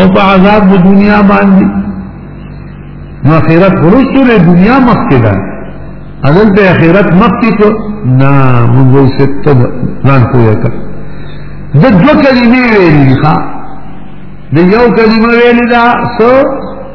او په عذاب د دنیا باندې نو اخرت ورسو له دنیا مخکې ده اذن ته اخرت مخکې کو نه موږ یې ست ځان کوی کا د دوه کلمې ویلې ښا د یو کلمه ویلې دا سو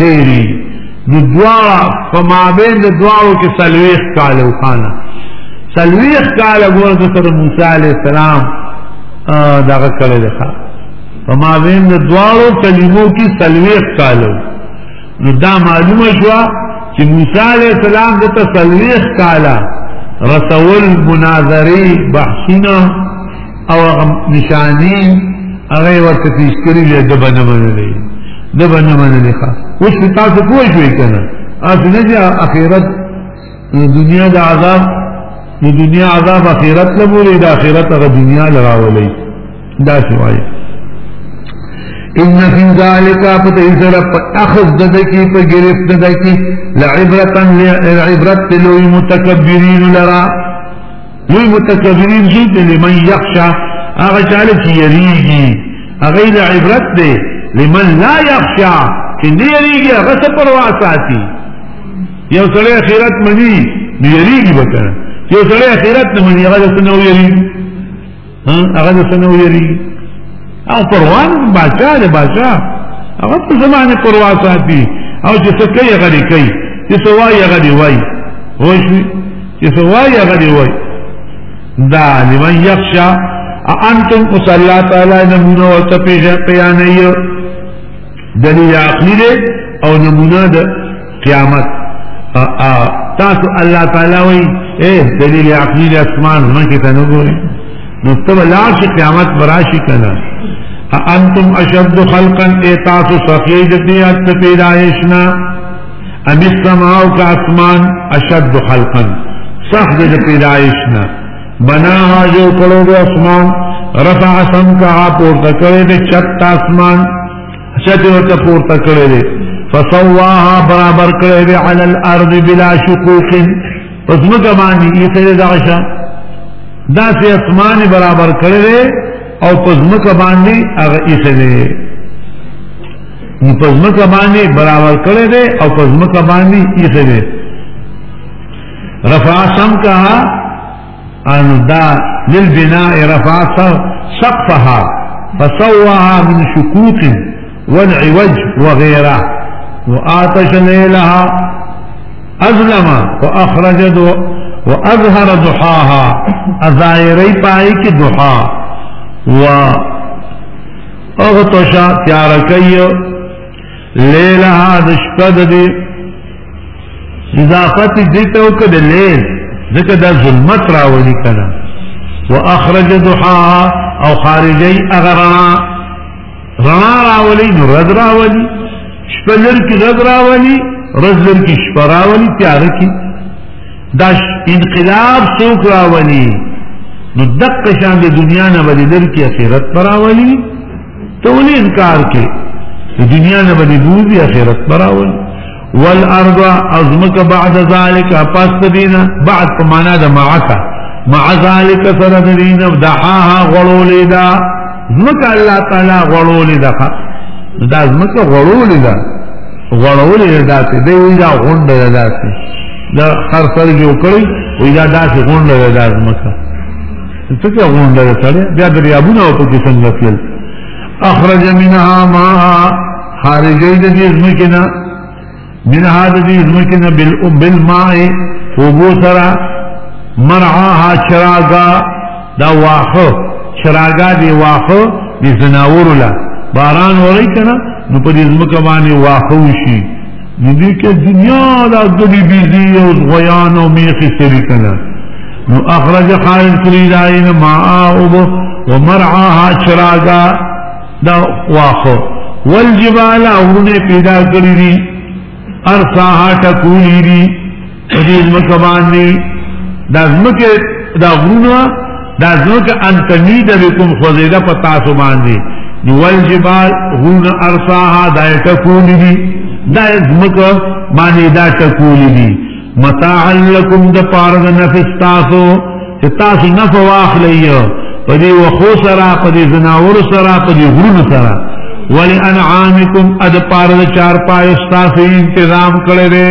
غیری نو دواړه په مابین د دواړو کې سلويخ کاله وخانه سلويخ کاله ورته سر موسی عليه السلام دغه کړی دی په مابین د دواړو کلمو کې سلويخ کاله نو دا معلومه شو چې موسی عليه السلام د تسلويخ کاله رسول مناظری بحثونه او هغه نشانی هغه ورته پیش کړی دی د بنه منلې د بنه منلې ښا اوس تاسو کوی شوي کنه اته نه دی اخرت دنیا د عذاب د دنیا عذاب اخرت له مولې د اخرت هغه دنیا لراولې دا شوایي ان فی ذالک فتیسر اخذ ددکی په گرفت ددکی لعبرتا لعبرت لوی متکبرین لرا لوی متکبرین څوک دي لمن یخشا هغه چاله چې یریږي هغه د عبرت دی لمن لا یخشا چې نه یریږي هغه څه پروا ساتي یو سړی اخرت مني نه یریږي وکړه یو سړی اخرت نه مني هغه څه نه ویریږي هغه د سنو یری او پروان بچا د بچا هغه په زمانه پروا ساتي او چې څه کوي هغه دی کوي چې څه وایي هغه دی وایي هوښ چې څه وایي هغه دی وایي دا لمن یخشا انتم اوس الله تعالی نمونه او ته پیژنې دلیل عقلی او نمونه ده قیامت تاسو الله تعالی وی اے دلیل عقلی د اسمان من کې تنو ګوري نو تب لا شي قیامت براشي کنه انتم اشد خلقا اے تاسو سخی د دې ات پیدایشنا ام السماء کا اسمان اشد خلقا سخت د پیدایشنا بنا جو کړو د اسمان رفع سم کا پورته کړې د چت اسمان چته ورته پورته کړی دی فسواها برابر کړی دی علی الارض بلا شقوق پس مکه باندې یې سره دغشا دا سه اسمان برابر کړی دی او پس مکه باندې هغه یې سره نو پس مکه باندې برابر کړی دی او پس مکه باندې یې سره رفع سم کها ان دا للبناء رفع سقفها فسواها من شكوك والعوج وغيره وآتش ليلها أظلم وأخرج وأظهر دحاها اظاهری بايك کی دحا و اغتشا تیارکی لیلها د شپه د دې اضافت دې ته وکړه د لیل ځکه دا ظلمت راولي کړه واخرج ضحا او خارجي اغرنا رنا راولي نو رد راولي شپه لر کې رد راولي رز لر کې شپه راولي تیار کې دا انقلاب څوک راولي نو دقه شان د دنیا نه بدلر کې اخرت راولي ته ولې انکار کې دنیا نه باندې بوزي اخرت براول والارض ازمک بعد ذلك پس دینا بعد په معنا د معک مع ذلك سره دینا دحاها غړولې دا زمک الله تعالی غړولې دا دا زمک غړولې دا غړولې دا ته دی دا غونډه دا ته دا خر سره جو کړی وی دا داسې غونډه دا زمکه څه کې غونډه ده سړی بیا دریابونه او پکې څنګه تلل اخرج منها ما خارجې د دې ځمکې نه منها د دې ځمکې نه بل بالماء وبو سره مرعاها چراغا دا واخه چراغا دی واخه د زناور له باران وری کنه نو په دې ځمکه باندې واخه وشي نو دې کې دنیا دا ګډي بيزي او غيان او ميخي سري کنه نو اخرج خارج کړی داین ما او ومرعاها شراغا دا واخو والجبال اورونه پیدا کړی دي ارساها ټکولی دي په دې ځمکه باندې دا ځمکه دا غرونه دا ځمکه انتمی د کوم خوځېده په تاسو باندې نو والجبال غرونه ارساها دا ټکول دي دا ځمکه باندې دا ټکول دي متاع لکم د پاره د نفس تاسو چې تاسو نفع واخلئ په دې وخو سره په دې زناور سره په دې غرونو سره ولانعامکم اد پاره د چار پای تاسو تنظیم کړی دی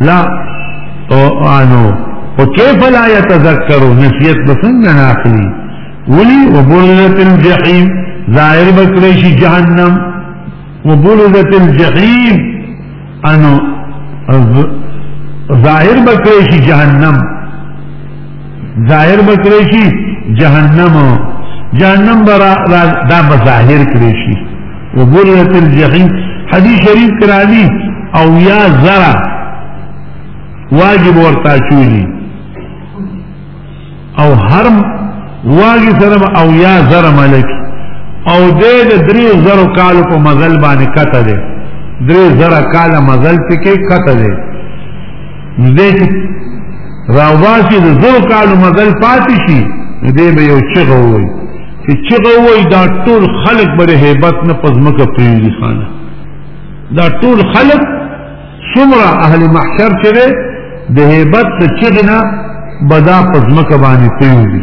لا او انو وكيف لا يتذكروا نسيت به څنګه ولي وبرزت الجحيم ظاهر بكريش جهنم وبرزت الجحيم انو ظاهر بكريش جهنم ظاهر بکړی شي جهنم جهنم برا دا بظاهر کړی شي وبرت الجحیم حدیث شریف کرانی او یا زرا واجب ورتا چولی او هر واجب سره او یا زرا ملک او دې د درې زرو کالو په مزل باندې کته ده درې زرا کاله مزل پکې کته ده نو دې چې راوباسي د زو کالو مزل پاتې شي نو دې به یو چغه وای چې چغه وای دا ټول خلق به هیبت نه پزمکه پریږي خانه دا ټول خلق څومره اهل محشر چې ده د هیبت څخه چغنه بدا پزمکه باندې پریږي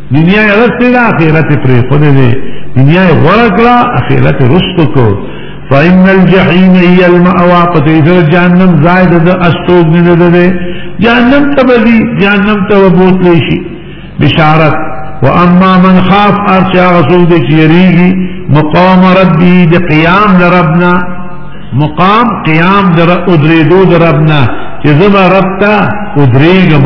دنیا یې رسته ده اخرت یې پرې خود دی دنیا یې غوره کړه اخرت یې رسته کو فإن الجحیم هی المأوا په دې سره جهنم ځای د استوګ نه ده ده جهنم ته بدی جهنم ته وبوت لشي بشارت واما من خاف ارچا رسول دې چیریږي مقام ربي د قیام د ربنا مقام قیام در ادریدو در ربنا چې زما رب ته ادریږم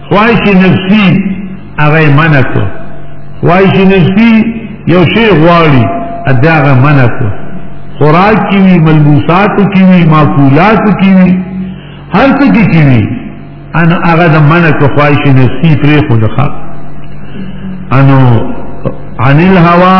خواهش نفسی هغه منع کو خواهش نفسی یو شی غواړي اداغه منع کو خوراک کی وی ملبوسات کی وی معقولات کی وی هر څه کی کی وی ان هغه د منع کو خواهش نفسی پرې خو ده انو عن الهوا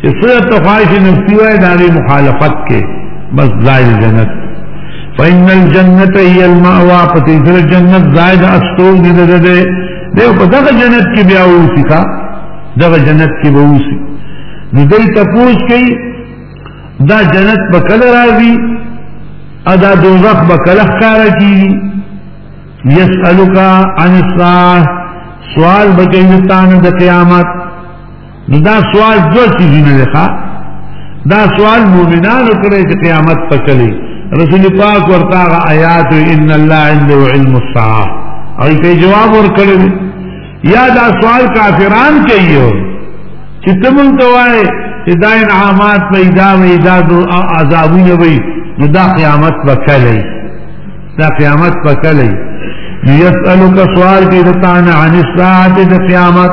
چې سره تخواش نفسی وای دا غي مخالفت کې بس زائد جنت فإن الجنت هي المأوى فتنزل الجنت زائد استوګ دې ده ده دیو په دغه جنت کې بیا اوسې کا دغه جنت کې به اوسې نو دای تپوس کوي دا جنت به کله راځي ادا دوزخ به کله ښکار کیږي یسالک عن الساعه سوال به کوي تانه د قیامت نو دا سوال دوه چیزونه دی ښا دا سوال مؤمنانو کړی چې قیامت پکلی رسول پاک ورته آیات ان الله عنده علم الساعه او په جواب ورکړی یا دا سوال کافران کوي چې تمون ته وای چې دا انعامات پیدا وي دا عذابونه وي نو دا قیامت پکلی دا قیامت پکلی یسألک سوال کی دتان عن الساعه د قیامت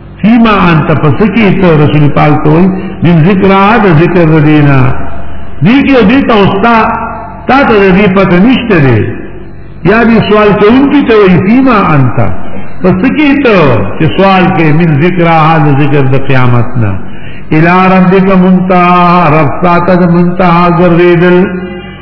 فيما انت پسکی ته رسول پاک ته وای من ذکر عاد ذکر دینا دی کې دې ته اوستا تا ته دې پته نشته دی یا دې سوال کوونکی ته وای فيما انت پسکی ته چې سوال کې من ذکر عاد ذکر د قیامت نه الى ربک منتها رب ساته منتها ګرځیدل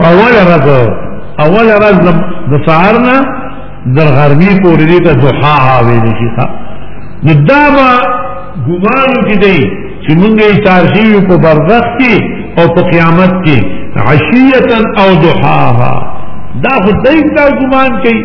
اول رض اول رض دسارنا در غرمی پوری دیتا زحا حاوی نشی خواه ندابا گمانو کی دی چی منگی چارشیو پو برزخ کی او پو قیامت کی عشیتا او دحاها دا خود دیتا گمان کی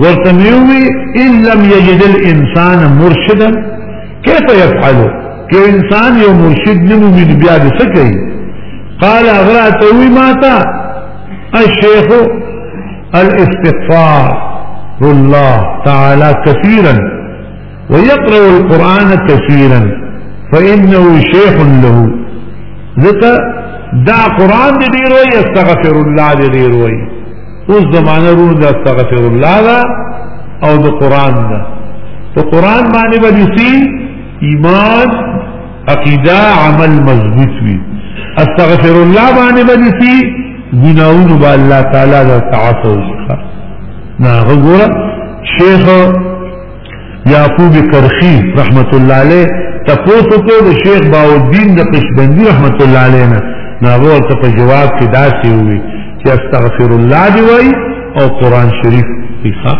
ورتمیوی ان لم يجد الانسان مرشدا كيف يفعله که انسان یو مرشد من بیا دې څه قال اغرا توي ماتا الشيخ الاستغفار الله تعالى كثيرا ويقرأ القرآن كثيرا فإنه شيخ له ذكا دا قرآن دي دير وي استغفر الله دي دير وي اوس زمانه رون دا استغفر الله دا او دا قرآن دا تو قرآن معنی با دیسی ایمان عقیدہ عمل مضبوط وی استغفر الله معنی با دیسی گناہون با اللہ تعالی دا تعاصر شخص نا غزورا شیخ یعقوب کرخی رحمت الله علیه تپوسو کو د شیخ باودین د قشبندی رحمت الله علیه نه ناغو ته په جواب کې داسې وي چې استغفر الله دی وای او قران شریف دی ښا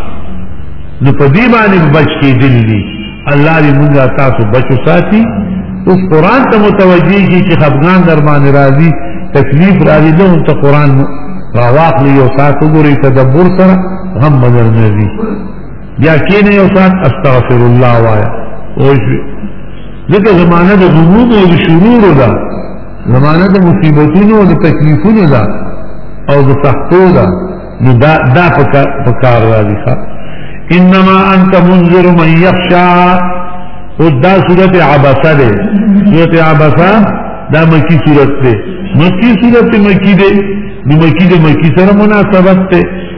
نو په دې باندې بچ کې دلی الله دې موږ تاسو بچو ساتي اوس قران ته متوجي کی چې خفغان در باندې راځي تکلیف راځي نو ته قران راواخلی او تاسو ګوري تدبر سره هم بدل نه بیا کینه یو سات استغفر الله وایا او شي ځکه زمانه د غموم او د شرور ده زمانه د مصیبتونو او د تکلیفونو ده او د سختو ده نو دا دا په کار راځي ښا انما انت منذر من يخشى او دا صورت عبسه ده صورت عبسه دا مکی صورت ده مکی صورت مکی ده نو مکی ده مکی سره مناسبت ده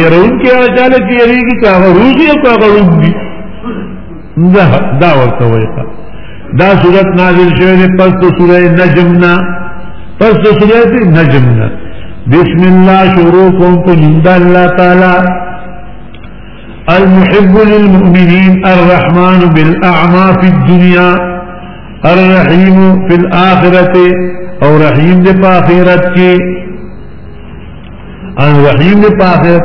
يرون کې هغه چاله چې يريږي چې هغه روزي او هغه روزي دا دا ورته وایي دا صورت نازل شوه ده پس د سوره نجم نه پس د سوره نجم نه بسم الله شروع کوم په نوم الله تعالی المحب للمؤمنين الرحمن بالاعمى في الدنيا الرحيم في الاخره او رحيم دې په اخرت کې ان وحی نه پاخه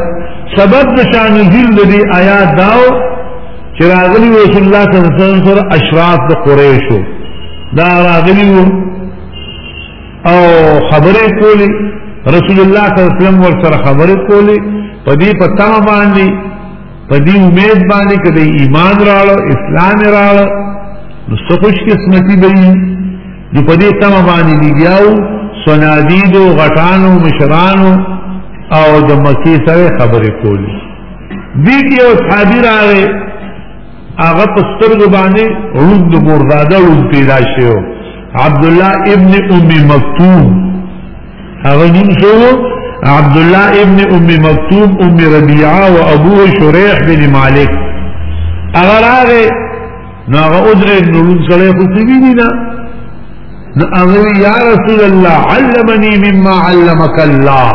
سبب د شان نزول د دې آیات داو چې راغلی رسول الله صلی الله علیه وسلم سره اشراف د قریشو دا راغلی وو او خبرې کولی رسول الله صلی الله علیه وسلم ور سره خبرې کولی په دې په تم باندې په دې امید باندې کړي ایمان راړو اسلام راړو نو څه خوش قسمتي به دی په دې تمه باندې لګیاو سنادید او غټانو مشرانو او د مکی سره خبرې کولې دې کې یو صحابي راغی هغه په سترګو باندې روند مرداده روند پیدا شو عبد الله ابن ام مکتوم هغه نوم شو عبد الله ابن ام مکتوم ام ربيعه او ابوه شريح بن مالک هغه راغی نو هغه ادرې نو لوم سره خو سویني نه نو هغه یا رسول الله علمني مما علمك الله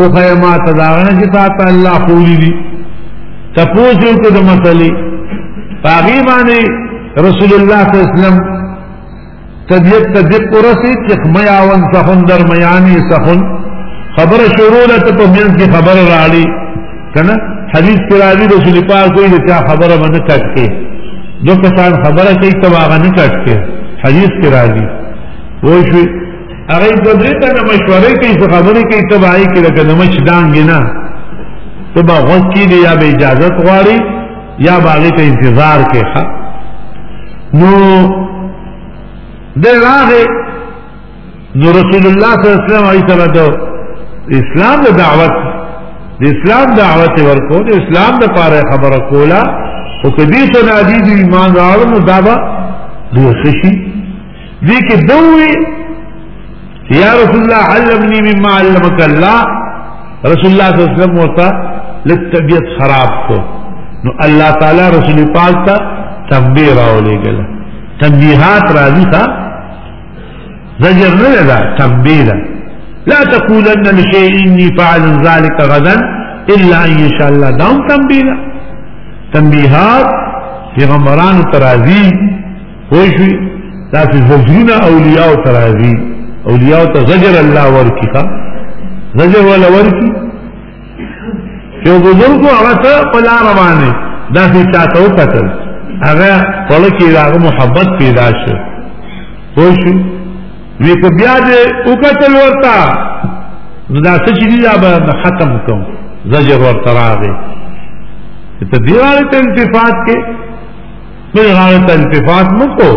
او خیما تداغنه چې تاسو الله خولي دي تاسو کو د مسلې پاغي باندې رسول الله صلی الله علیه وسلم طبیعت ته دق ورسید چې خمیاون سخن در میانی سخن خبر شروع ده ته په منځ کې خبر راړي کنه حدیث کې راځي رسول پاک کوئی د چا خبره باندې کټ کې جو کسان خبره کوي ته هغه نه کټ کې حدیث کې راځي وای شي هغه د دې ته مشورې کوي څه خبرې کوي ته وایي کې لکه نمش دانګ نه ته به غوږ کې یا به اجازه غواړي یا باغې ته انتظار کې ښه نو د راغې نو رسول الله صلی الله علیه وسلم علی سره د اسلام د دعوت د اسلام دعوت ورکو د اسلام د پاره خبره کولا او کدی سنا دي ایمان راوړل نو دا به دوی شي دې کې دوی یا رسول الله علمني مما علمك الله رسول الله صلی الله علیه وسلم ورته لطبیعت خراب کو نو الله تعالی رسول پاک ته تنبیه راولېګل تنبیهات راځي تا زجر نه ده تنبیه ده لا تقولن لشيء اني فاعل ذلك غدا الا ان شاء الله دام تنبیه تنبیهات پیغمبران ترازی پوه شوي داسې زجرونه اولیاو ته راځي اولیاو ته زجر الله ورکي ښه زجر ولا ورکي چې بزرګو هغه ته په لار باندې داسې چاته وکتل هغه خپل کې هغه محبت پیدا شو پوه شو وی که بیا دې وکتل ورته نو دا څه چې دي دا به ختم کوم زجر ورته راغی ته دیواله ته التفات کې نو هغه ته التفات نکو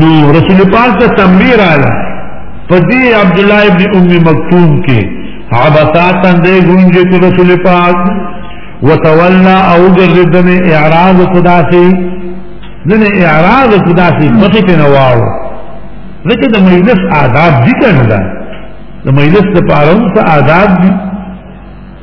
نو رسول پاک ته تمریر آله په دې عبد الله ابن ام مکتوم کې عباسات اندې ګونجه کو رسول پاک وتولى او جردن اعراض خداسي دن اعراض خداسي مخې ته نه واو لکه د مجلس آداب دي کنه دا د مجلس لپاره هم څه آداب دي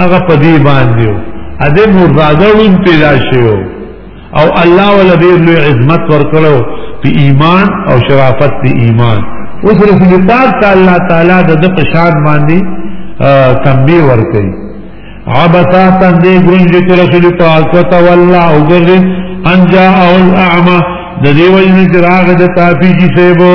هغه په دې باندې ا دې مرزاده وین پیدا شوی او الله ول دې له عظمت ورکړو په ایمان او شرافت په ایمان اوس رسول پاک تعالی تعالی د دې پشان باندې تنبیه ورکړي عبتا تندې ګرنج چې رسول پاک وتولى او ګرځي ان جاء الاعمى د دې وجه چې راغ د تافی جی سیبو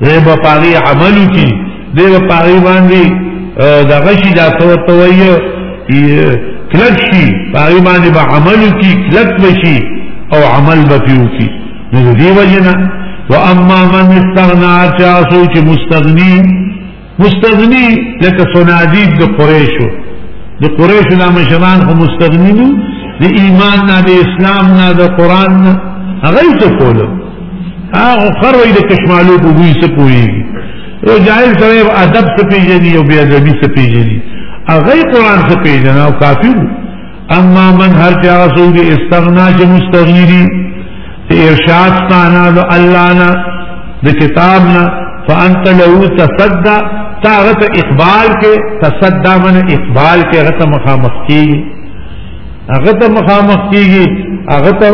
دی به پاغي عمل کی دی به پاغي باندې د غشي دا صورت وایي کلک شي پاغي باندې به عمل کی کلک بشي او عمل به پیو کی نو دی وجنا واما من استغنا چا سوچ مستغنی مستغنی لکه صنادید د قریشو د قریشو د مشران خو مستغنی دي د ایمان نه د اسلام نه د قران نه هغه څه کولو هغه خروي د کشمالو په وی څه کوي یو جاهل سره ادب څه پیژني او بیا ادبي څه پیژني هغه قران څه پیژني او کافر اما من هر چا سوګ استغنا چې مستغیری ته ارشاد ستانا د الله نه د کتاب نه فانت له تصدا تاغت اقبال کې تصدا من اقبال کې غته مخامخ کیږي هغه ته مخامخ کیږي هغه ته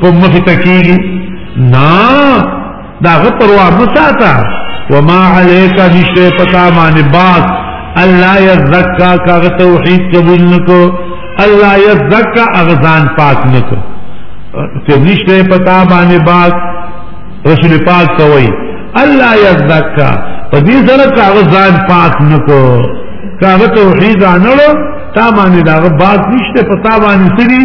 په مخ ته کیږي نه دا غپروا مساتا وما عليك نشته پتا باندې باز الله يزكى کا توحید قبول نکو الله يزكى اغزان پاک نکو ته نشته پتا باندې باز رسول پاک کوي الله يزكى په دې سره کا اغزان پاک نکو کا توحید انړو تا باندې دا باز نشته پتا باندې سړي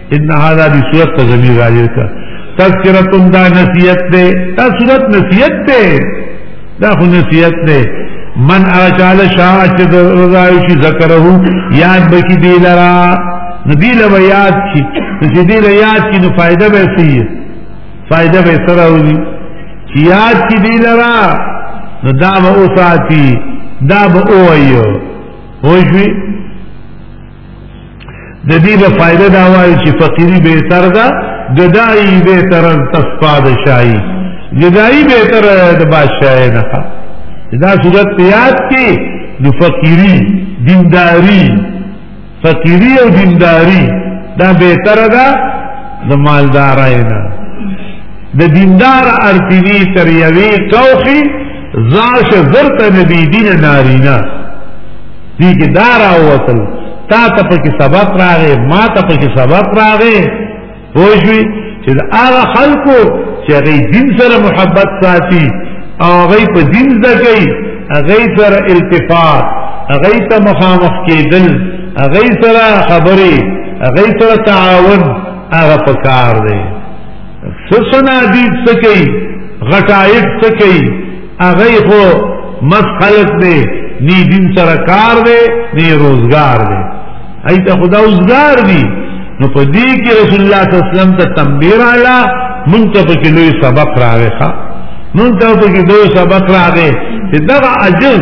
ان هذا دی صورت په زمير راځي کا تذکرۃ دا نصیحت ده دا صورت نصیحت ده دا خو نصیحت ده من اچال شاع چې رضای شي ذکره یاد بکی دی لرا نبی له یاد شي چې دی له یاد شي نو فائدہ به سي فائدہ به سره وي چې یاد شي دی لرا نو دا به اوساتی دا به اوایو هوښوي د دې په فائدہ دا وایي چې فقيري به تر ده جدائی به تر تصفاد شای جدائی به تر د بادشاہ نه دا صورت یاد کې نو فقيري دینداری فقيري او دینداری دا به تر ده د مالدارای نه د دیندار ارتینی تر یوی کوخی زاش زرت نبی دین نارینا دی کی دار آوتل تا تا پکی سبق راغے ما تا پکی سبق راغے پوشوی چی دا آغا خلقو چی اغی دین سر محبت ساتی او اغی پا دین زکی اغی سر التفاق اغی تا مخامخ کی دل اغی سر خبری اغی سر تعاون اغا پکار دے سسنا دید سکی غټایت سکی اغی خو مس خلق دے نی دین سر کار دے نی روزگار دے ایتا خدا اوزگار دی نو په دې کې رسول الله صلی الله علیه وسلم ته تنبیر اعلی مونږ ته په کې لوی سبق راغی ښا مونږ ته په کې دوی سبق راغی چې دغه عجز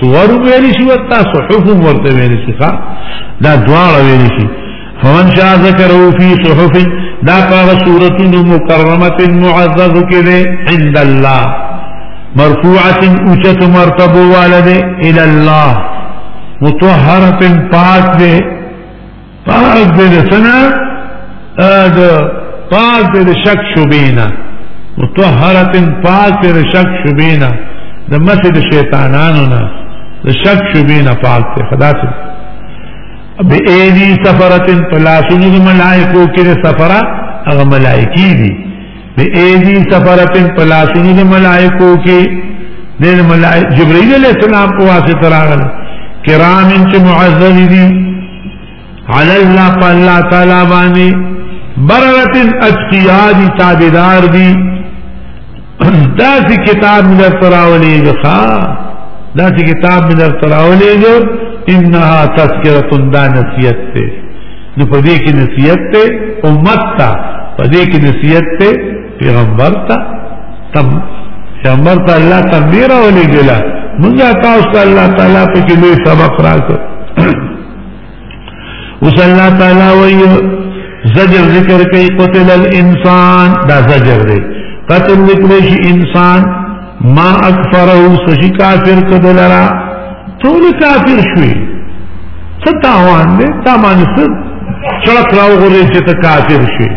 صور ویل شي وتا صحف ورته ویل شي ښا دا دواړه ویل شي فمن شاء ذکره فی صحف دا هغه صورت مکرمه معزز کده عند الله مرفوعه اوچت مرتبه والده الى الله مطهره پاک ده پاک دې له سنا د پاک دې له شک شوبینا متطهره پاک دې له شک شوبینا د مسجد شیطانانو نه د شک شوبینا پاک دې خدا ته به ایدی سفرتن پلاسونو د ملائکو کې د سفرا هغه ملائکی دي به ایدی سفرتن پلاسونو د ملائکو کې د ملائک جبرئیل علیہ السلام په واسطه راغله کرام چې معزز دي علی الله په الله تعالی باندې بررتن اتقیا دي تابعدار دي داسې کتاب مې درته راولېږه ښا داسې کتاب مې درته راولېږه انها تذکرة دا نصیحت دی نو په دې کې نصیحت ته امت ته په دې کې نصیحت ته پیغمبر ته تم پیغمبر ته الله تنبیه راولې ګلا مونږه تاسو ته الله تعالی په کې لوی سبق راکړ اوس الله تعالی وایي زجر ذکر کوي قتل الانسان دا زجر دی قتل نکړي شي انسان ما اکفره سشی کافر کدلرا تول کافر شوی څه تاوان دی تا باندې څه چړک راو غورې چې ته کافر شي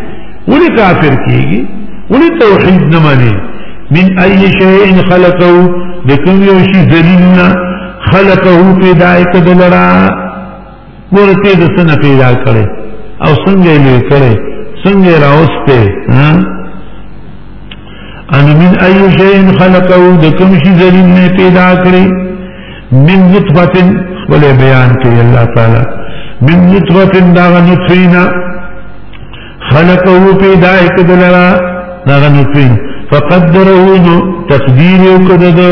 ولې کافر کیږي ولې توحید نه مانی من ای شیء خلقه د کوم یو شی ذلیلنا خلقه پیدا کړلرا ګور ته د سن پیدا کړي او څنګه یې لوی کړي څنګه راوسته ها ان من اي شيء خلقه د کوم شي ذلیل نه پیدا کړي من نطفه خپل بیان کوي الله تعالی من نطفه دا نطفینا خلقه پیدا کړلرا دا نطفین فقدره تقدیر کړه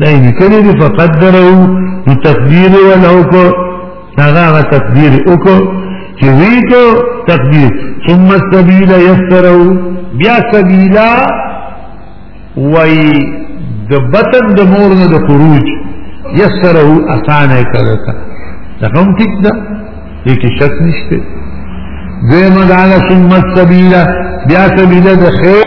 دا یې کړی دی فقدره نو تقدیر ولا وکړو هغه هغه تقدیر وکړو چې وی کو تقدیر ثم السبيل يسرو بیا سبیلا وای د بطن د مور نه د خروج یسره اسانه کړه دا کوم ټیک ده دې کې شک نشته زموږ علی ثم السبيل بیا سبیلا د خیر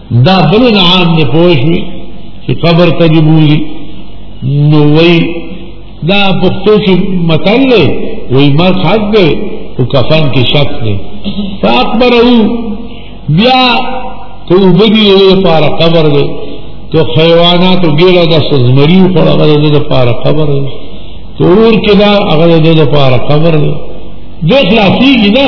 دا بل نعام نه پوښوي چې قبر ته دی بولی نو وای دا پښتو کې متل دی وای مرګ حق دی او کفن کې شک دی فاکبره بیا ته وبدی لپاره قبر دی تو حیوانات ګیړه د سزمری خو هغه د لپاره قبر دی تور کې دا هغه د لپاره قبر دی د خلاصي نه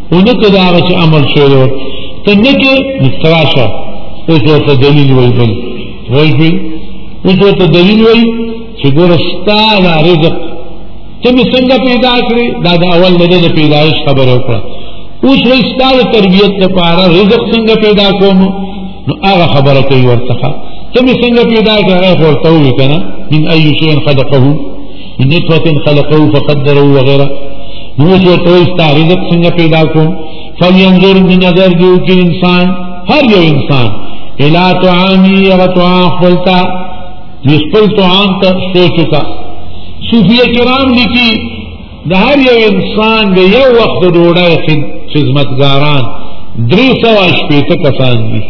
ونه ته دا هغه چې امر شوی و ته نه کې مستراشه اوس ورته دلیل وایي بل وایي شوي اوس ورته دلیل وایي چې ګوره ستا دا رزق ته مې څنګه پیدا کړې دا د اول نه د پیدایش خبره وکړه اوس وایي ستا د تربیت لپاره رزق څنګه پیدا کوم نو هغه خبره کوي ورڅخه ته مې څنګه پیدا کړې هغه خو ورته ووایي که نه من أي شيء خلقه من نطفة خلقه فقدره وغیره نو اوس ورته وایي ستا رزق څنګه پیدا کوم فلینظر دې نظر دې وکړي انسان هر یو انسان الا طعامي هغه طعام خپل ته دې خپل طعام ته سوچ وکړه صوفیه کرام لیکي د هر یو انسان د یو وخت ډوډۍ خدمتګاران درې سوه شپېته کسان دي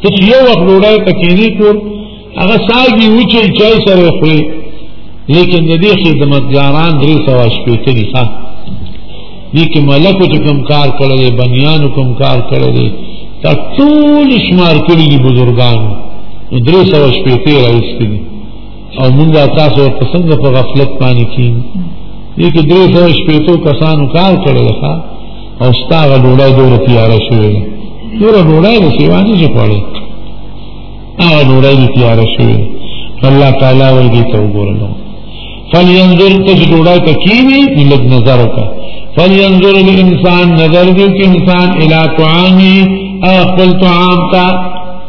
ته چې یو وخت ډوډۍ ته کښېنې ټول هغه ساګي وچوي چای سره یې خورې لیکن د دې خدمتګاران درې سوه شپېته دي ښه دې کې ملکو چې کوم کار کړی دی بنیانو کوم کار کړی دی دا ټول شمار کړي دي بزرګانو درې سوه شپېته یې راوستي دي او موږ تاسو ورته څنګه په غفلت باندې کیم دې کې درې سوه شپېتو کسانو کار کړی دی او ستا هغه ډوډۍ دومره تیاره شوې ده دومره ډوډۍ د سیوا نه شي خوړی هغه ډوډۍ دې تیاره شوې ده الله تعالی وایي دې ته وګوره نو فلینظر ته چې ډوډۍ ته کینې نو لږ نظر وکړه فلینظر الانسان نظر دې کې انسان الی طعامي خپل طعام ته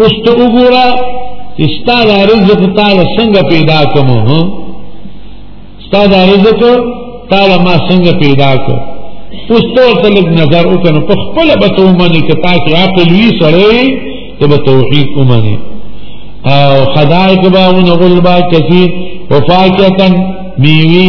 اوس ته وګوره چې ستا دا رزق تا له څنګه پیدا کوم ها ستا دا رزق تا له ما څنګه پیدا کو اوس ته ورته لږ نظر وکړه په خپل به ته ومنې که تا کې عقل وي سړی ته به توحید ومنې او خدای که به ونغلبا کثیر وفاکتا میوی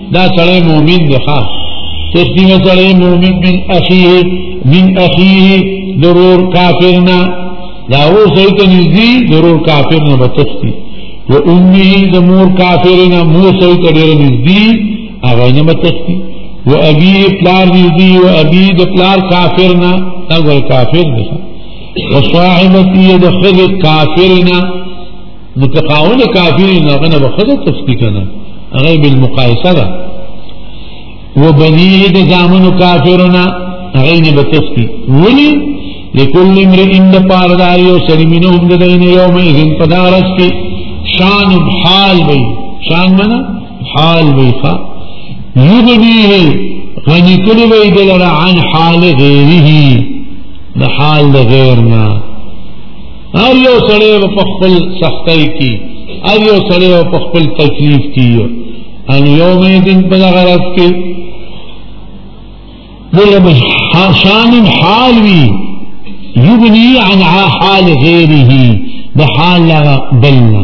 دا سړی مؤمن دی ښا تختی و سړی مؤمن من اخیه من اخیه ضرور کافرنا دا و سړی ته نږدې ضرور کافرنا به تختی و امه د مور کافرنا مور سړی ته ډېر نږدې هغه نه به تختی و ابي پلار نږدې و ابي د پلار کافرنا دا ګور کافر دی و صاحبتی د خذ کافرنا نو که قاون کافی نو هغه نه بخده تفسکی کنه هغه بالمقایسه ده و بنیه د زامنو کافرونه هغه نه به تفسکی ولی لکل امرئ د پار دا یو سړي منهم د دین یوم اذن پدارس کی شان حال وی شان منا حال وی ښا یغنیه غنی کلی وی دلرا عن حال غیره د حال د غیرنا هر یو سړی به په خپل سختۍ کې هر یو سړی به په خپل تکلیف کې ان یوم دین په دغه ورځ کې دغه به شان حال وي یغني عن حال غیره د حال بلنه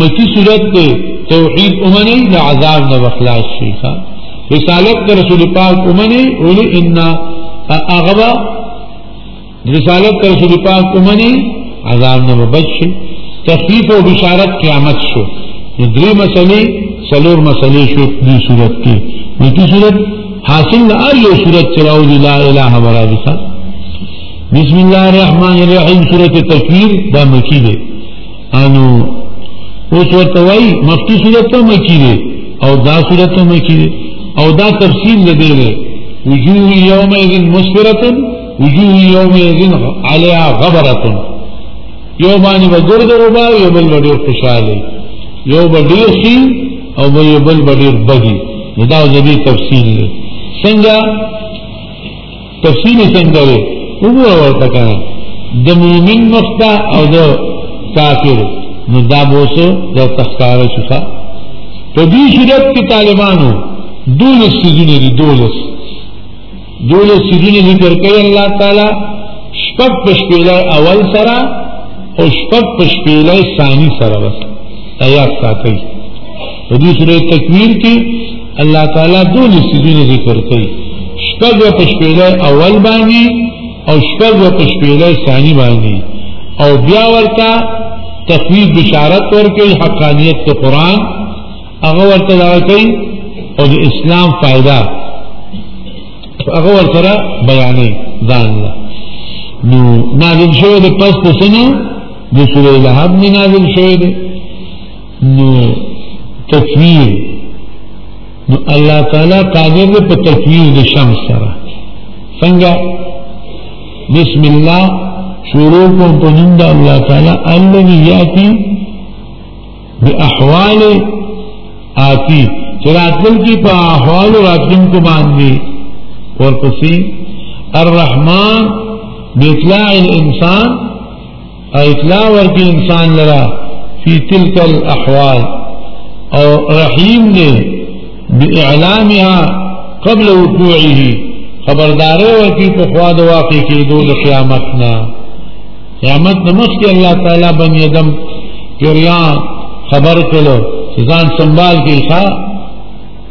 مکی صورت تے توحید امنی دا عذاب نہ بخلاص شیخا رسالت دا رسول پاک امنی اولی انا اغبا رسالت دا رسول پاک امنی عذاب نہ بچ شی تخفیف و بشارت قیامت شو دری مسئلے سلور مسئلے شو دی صورت کی مکی صورت حاصل نہ ار یو صورت چلاو دی لا الہ ورا بسا بسم اللہ الرحمن الرحیم صورت تکویر دا مکی دے انو اوس ورته وای مخکې صورت ته مکی دی او دا صورت ته مکی دی او دا تفصیل نه دی دی وجوه یومئذ مسفرة وجوه یومئذ علیها غبرة یو باندې به ګرد وبا یو بل به ډېر خوشاله یو به ډېر ښي او به یو بل به ډېر بدي نو دا د دې تفصیل دی څنګه تفصیل څنګه دی وګوره ورته کنه د مؤمن مخته او د کافر نو دا بوسه د تخکار شوخه په دې صورت کې طالبانو دولس سيزونه دي دولس دولس سيزونه ذکر کوي الله تعالی شپږ پښپېلې اول سره او شپږ پښپېلې ثاني سره بس آیات ساتي په دې سورې تکویر کې الله تعالی دول سیدونه ذکر کوي شپږ په شپېله اول باندې او شپږ په شپېله ثاني باندې او بیا ورته تخویف بشارت ورکوي حقانیت ته قران هغه ورته دا کوي او د اسلام فائدہ هغه ورته بیانې ځان نو نازل شوی د پس د سنو د سورې لهب نه نازل شوی دی نو تکویر نو الله تعالی قادر دی په تکویر د شمس سره څنګه بسم الله شروع کوم په نوم د الله تعالی الذي یاتی باحوال آتی چې راتلل کې په احوال راتلم کو باندې ورپسې الرحمن باطلاع الانسان او اطلاع ورکی انسان لرا فی تلک الاحوال او رحیم دے باعلامها قبل وقوعه خبردارے ورکی پخواد واقع کی دول قیامتنا قیامت نمخ کی اللہ تعالی بن یدم جریان خبر کلو چیزان سنبال کی خواه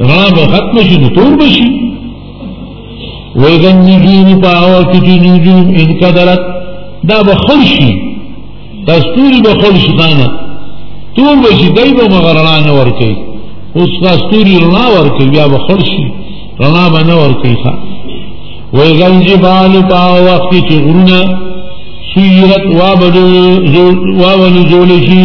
را به ختم شي نو تور به شي ویګن نجوم په هوا کې چې نجوم انقدرت دا به خړ شي دا ستوري به خړ شي خانه تور به شي دی به مغه رڼا نه ورکوي اوس دا ستوري رڼا ورکوي بیا به خړ شي رڼا به نه ورکوي ښه ویګن جبال په هوا وخت کې چې غرونه سیرت وابلو زول شي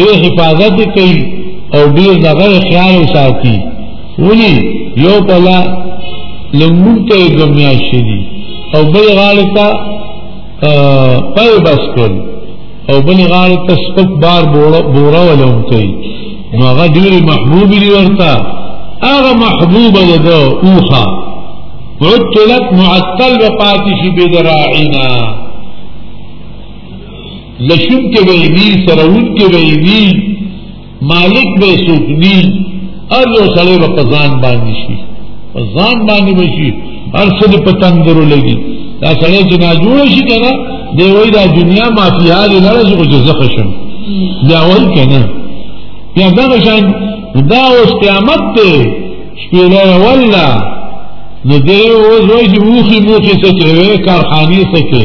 ډیر حفاظت کوي او ډیر دغه خیال ساتي ونی یو پلا لمون ته دنیا شي او بل غاړه ته پای بس کول او بل غاړه ته سپک بار بورا ولوم کوي نو هغه ډیر محبوب دی ورته هغه محبوب ده اوخه عطلت معطل وپاتشي بدراعنا لشونکی به یې نی سرونکی به یې نی مالک به یې څوک نی هر یو سړی به په ځان باندې شي په ځان باندې به شي هر څه دې په تندرو لګي دا سړی چې ناجوړه شي که نه دی وایي دا دنیا مافیا دې لړه شي خو چې زه ښه شم بیا وایي که نه بیا دغه شان دا اوس قیامت دی شپېلی ولا نو دی اوس وایي چې موخي موخي څه کې کارخانې څه کې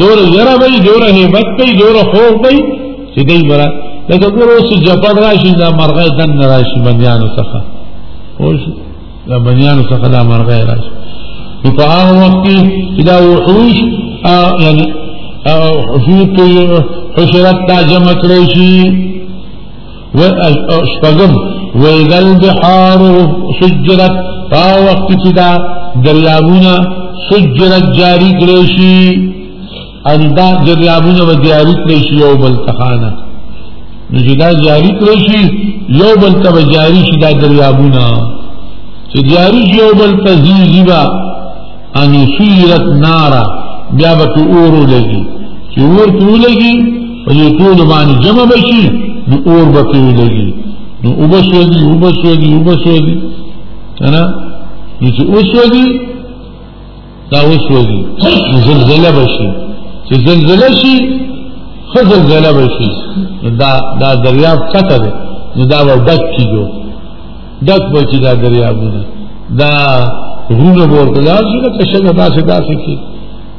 دور یره وای دور هیبت وای دور خوف وای چې دای برا لکه ګور اوس جپړ راشي دا مرغه دن راشي بنیانو څخه اوس دا بنیانو څخه دا مرغه راشي نو په هغه وخت کې چې دا وحوش یعنی حشوت حشرت دا جمع کړی شي شپږم وإذا البحار سجرت په وخت کې دا دریابونه سجرت جاری کړی شي اندا دریابونه به جاری کړی شي یو بل تخانه نو چې دا جاری کړی شي یو بل ته به جاری شي دا دریابونه چې جاری شي یو بل ته زیږي به ان سیرت نارا بیا به اور لګي چې اور ته ولګي په دې ټول باندې جمع بشي نو اور به پرې ولګي نو اوبه سوځي اوبه سوځي اوبه سوځي که نه نو چې وسوځي دا وسوځي نو زلزله به شي چې زلزله شي ښه زلزله به شي نو دا دا دریاب کته دی نو دا به ډک کېږو ډک به چې دا دریابونه دا غرونه به ورته لاړ شي لکه شګه داسې داسې کېږي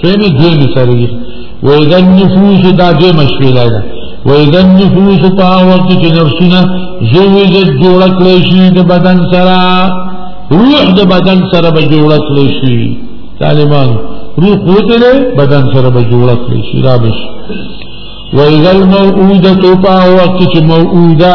سیمی دویمی سره دی و اذا النفوس دا دویمه شپیلا ده و اذا النفوس په هغه وخت کې نفسونه زوجت جوړ کړی شي د بدن سره روح د بدن سره به جوړ کړی شي طالبان روح قوته له بدن سره به جوړ کړی شي را به شي و اذا الموعوده په هغه وخت کې موعوده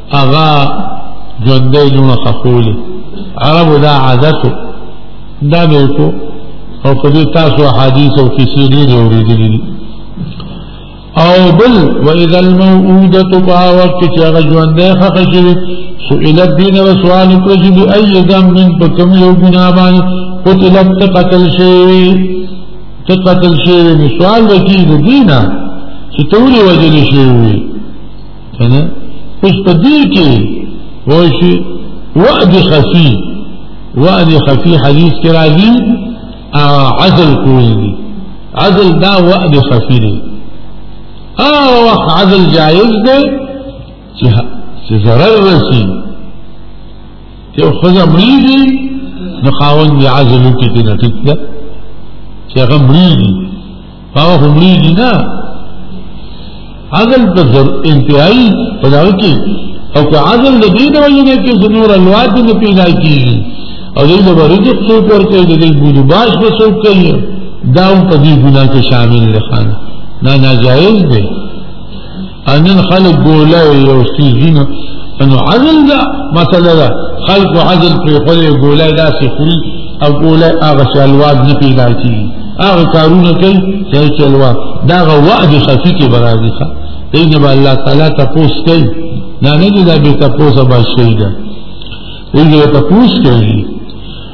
هغه ژوندۍ لوڼه خښولې عربو دا عادت دا به کو او په دې تاسو حدیث او کیسې ډېرې اورېدلې دي او بل واذا الموءوده په وخت کې چې هغه ژوندې خخه شي سئل الدين وسوال وکړي چې دی اي ذنب په کوم یو ګناه باندې قتلت قتل شي ته قتل شي نو سوال وکړي د دینه چې ته ولې وجل شي کنه اوس په دې کې وای شي وعد خفي وعد خفي حدیث کې راځي عزل کوي دي عزل دا وعد خفي دی او وخت عزل جایز دی چې ضرر رسی یو خزه مریږي نو خاوند یې عزل وکړي ته ټیک ده چې هغه مریږي هغه هم لري نه عدل د زر انتهایی په دغه کې او که عدل د دې د وجې نه کې زمور الواد نه پیدا کیږي او دې د ورزق څوک ورکوي د دې بودو باش به څوک کوي دا هم په دې ګناه کې شامل دی خان دا ناجایز دی انن خلق ګوله یو سیزونه انو عزل دا مسله ده خلق عزل په خله ګوله دا سی خوري او ګوله هغه شلواد نه پیدا کی هغه کارونه کوي چې شلواد دا غو وعد خفي کې برازي ښه دین به الله تعالی تاسو کوي نه نه دا به تاسو به شي دا دین به تاسو کوي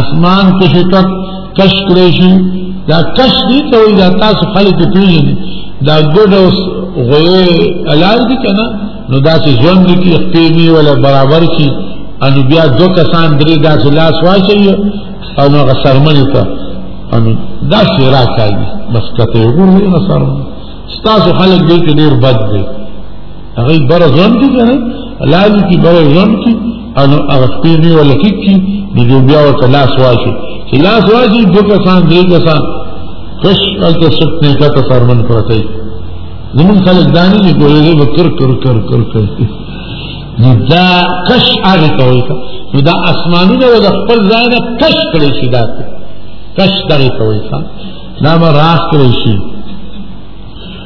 اسمان کښې تک کش کړی شي دا کش دي ته وایي دا تاسو خلک یې پېژني دا ګډ او غوی حلال دي که نه نو داسې ژوند دي کې پېمې ولا برابر شي انو بیا دو کسان درې داسې لاس واچوي او نو هغه سرمنې ته انو داسې راکاږي بس کته یې وګورئ نه سرمن ستاسو خلک دې کې ډېر بد دی هغوی بره ژوند کې که نه حلال دي کې بره ژوند کې انو اغسپی می ولا ټیک کی نو جو بیا ورته لاس واچي چې لاس واچي دو کسان درې کسان کش هلته سټ نه کته سرمن پرته وي زمون خلک دانی نه ګورې دی کر کر کر کر کر نو دا کش هغه ته وایي نو دا اسمانونه و د خپل ځای نه کش کړی شي دا کش دغه ته وایي دا ما راخ کړی شي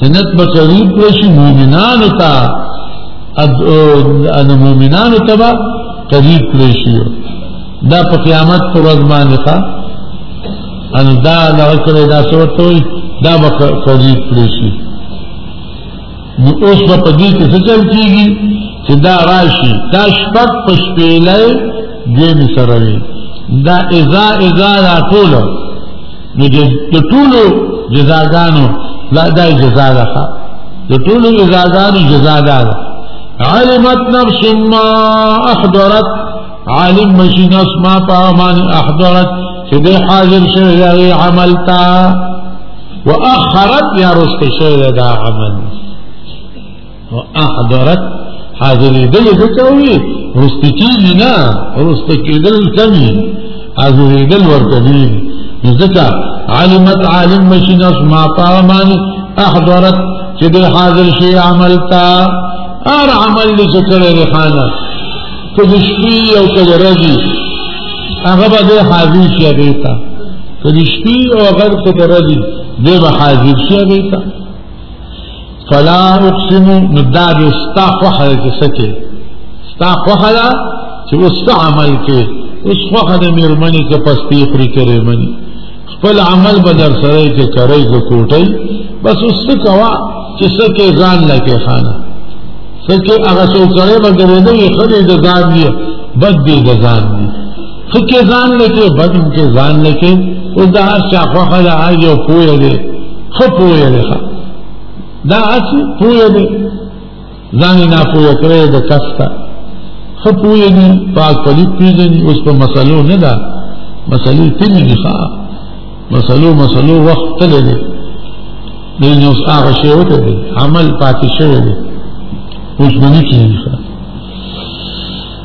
جنت به قریب کړی مؤمنانو ته ان مؤمنانو ته به قریب کړی شي دا په قیامت پر ورځ باندې ښا ان دا دا کړی دا سوته وي دا به قریب کړی شي نو اوس په دې کې څه چل کیږي چې دا راشي دا شپږ په شپېلۍ دین سره وي دا اذا اذا دا ټول نو د ټولو جزاګانو لا دا جزا ده د ټولو جزاګانو جزا ده علمت نفس ما احضرت عالم مشي نفس ما پامان احضرت چې د حاضر شوی عمل تا واخرت یا رست شوی دا عمل احضرت حاضرې دل ځکه وي ورسته کېږي نه ورسته کېدل کمي حاضرې دل ورته دي نو ځکه علمت عالم مشي ناس ما طامان احضرت چې د حاضر شي عمل تا هر عمل دې چې کړی دی خانه که د شپې او که د ورځې هغه به دی حاضر شي هغې ته که د شپې او هغه که د ورځې دی به حاضر شي هغې ته فلا اقسم نو دا به ستا خوښه ده چې څه کې ستا خوښه ده چې اوس څه عمل کې اوس خوښه ده مېرمنې که پستې خوري که رېمنې خپل عمل به در سره یې که کرئ که کوټئ بس اوس څه کوه چې څه کې ځان له کې خانه څه کې هغه څو سړی به ګرېده وي ښه دی د ځان دی بد دی د ځان دی ښه کې ځان له کې بد هم کې ځان له کې اوس د هر چا خوښه ده هر یو پوه دی ښه پوه دی ښه دا اسی پویا دی زانی نا پویا کرے دا کستا خو پویا دی پاک پلیت پیزنی اس پا مسئلو ندا مسئلو تیمی نخوا مسئلو مسئلو وقت تلے دی لیکن اس آغا شیو تے دی عمل پاتی شیو دی اس بنی کی نخوا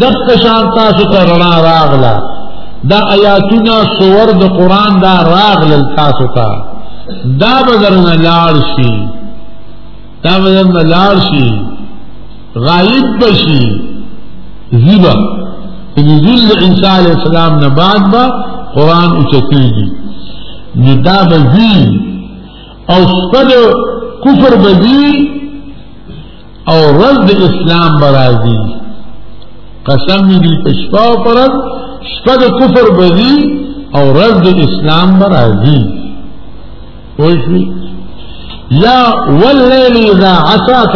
دغه شان تاسو ته رڼا راغله دا آیاتونه سور د قران دا راغله تاسو ته دا بدرنه لاړ شي دا بدرنه لاړ شي غائب بشي زیبا نزول د عیسی علی السلام نه بعد با قران او چتیږي نو دا بزی او سپد کفر بزی او ورځ د اسلام به راځي قسم مې دي په شپه او پر ورځ شپه د کفر به ځي او ورځ د اسلام به راځي پوه شوي یا واللیل اذا عساس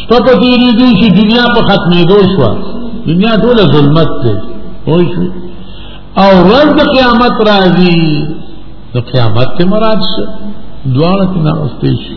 شپه په تېرېدو شي دنیا په ختمېدو شوه دنیا ټوله ظلمت دی پوه شوي او ورځ د قیامت راځي د قیامت ته مراد څه دواړه کې نه راستې شي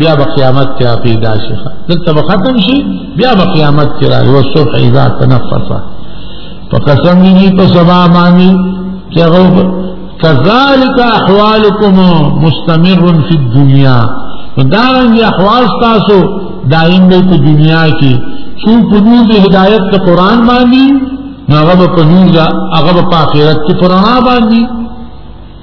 بیا به قیامت کې پیدا شي دلته به ختم شي بیا به قیامت کې راځي او صبح اذا تنفس په قسم دي په سبا باندې چې هغه كذلك احوالكم مستمر في الدنيا دارنګ احوال تاسو دائم دی په دنیا کې څو په نور د هدایت ته قران باندې هغه په نور دا هغه په آخرت کې قران باندې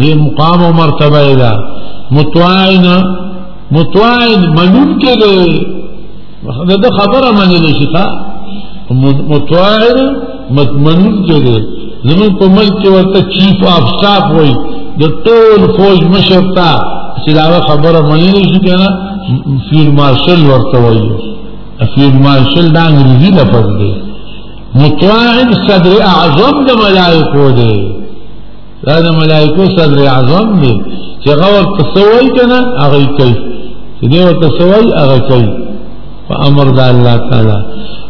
دې مقام او مرتبه یې ده متوائن متوائن منون کې ده دا خبره منل شي تا متوائن مطمئن کې ده زمون په ملک کې ورته چیف اف سټاف وای د ټول فوج مشر تا چې دا خبره منل شي کنه فیلډ مارشل ورته وای فیلډ مارشل دا انګریزي لفظ دی متوائن صدر اعظم د ملائکو دی دا د ملائکو صدر اعظم دی چې هغه ورته سوای کنه هغه کوي چې دی ورته سوای هغه کوي په امر د الله تعالی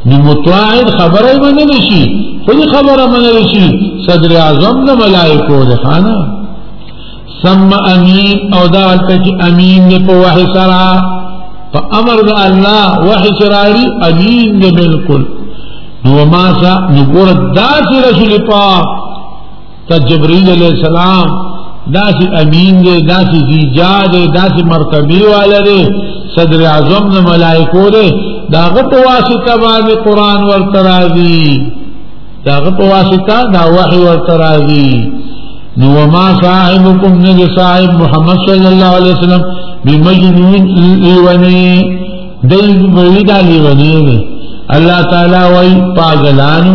نو مطاع خبره منل شي خو دې خبره منل شي صدر اعظم د ملائکو دی خانه سم امین او دا ورته چې امین دی په وحی سره په امر د الله وحی سره امین دی بالکل نو ما سا نګور داسې رسول پاک ته جبرئیل علیہ السلام داسې امین دی داسې زیجا دی داسې مرتبه والا دی صدر اعظم د ملائکو دی دا غټ واسطه باندې قران ورته راځي دا غټ واسطه دا وحی ورته راځي نو ما صاحبكم نبي صاحب محمد صلى الله عليه وسلم بمجنون لوني دل مريد لوني الله تعالى وي پاگلانو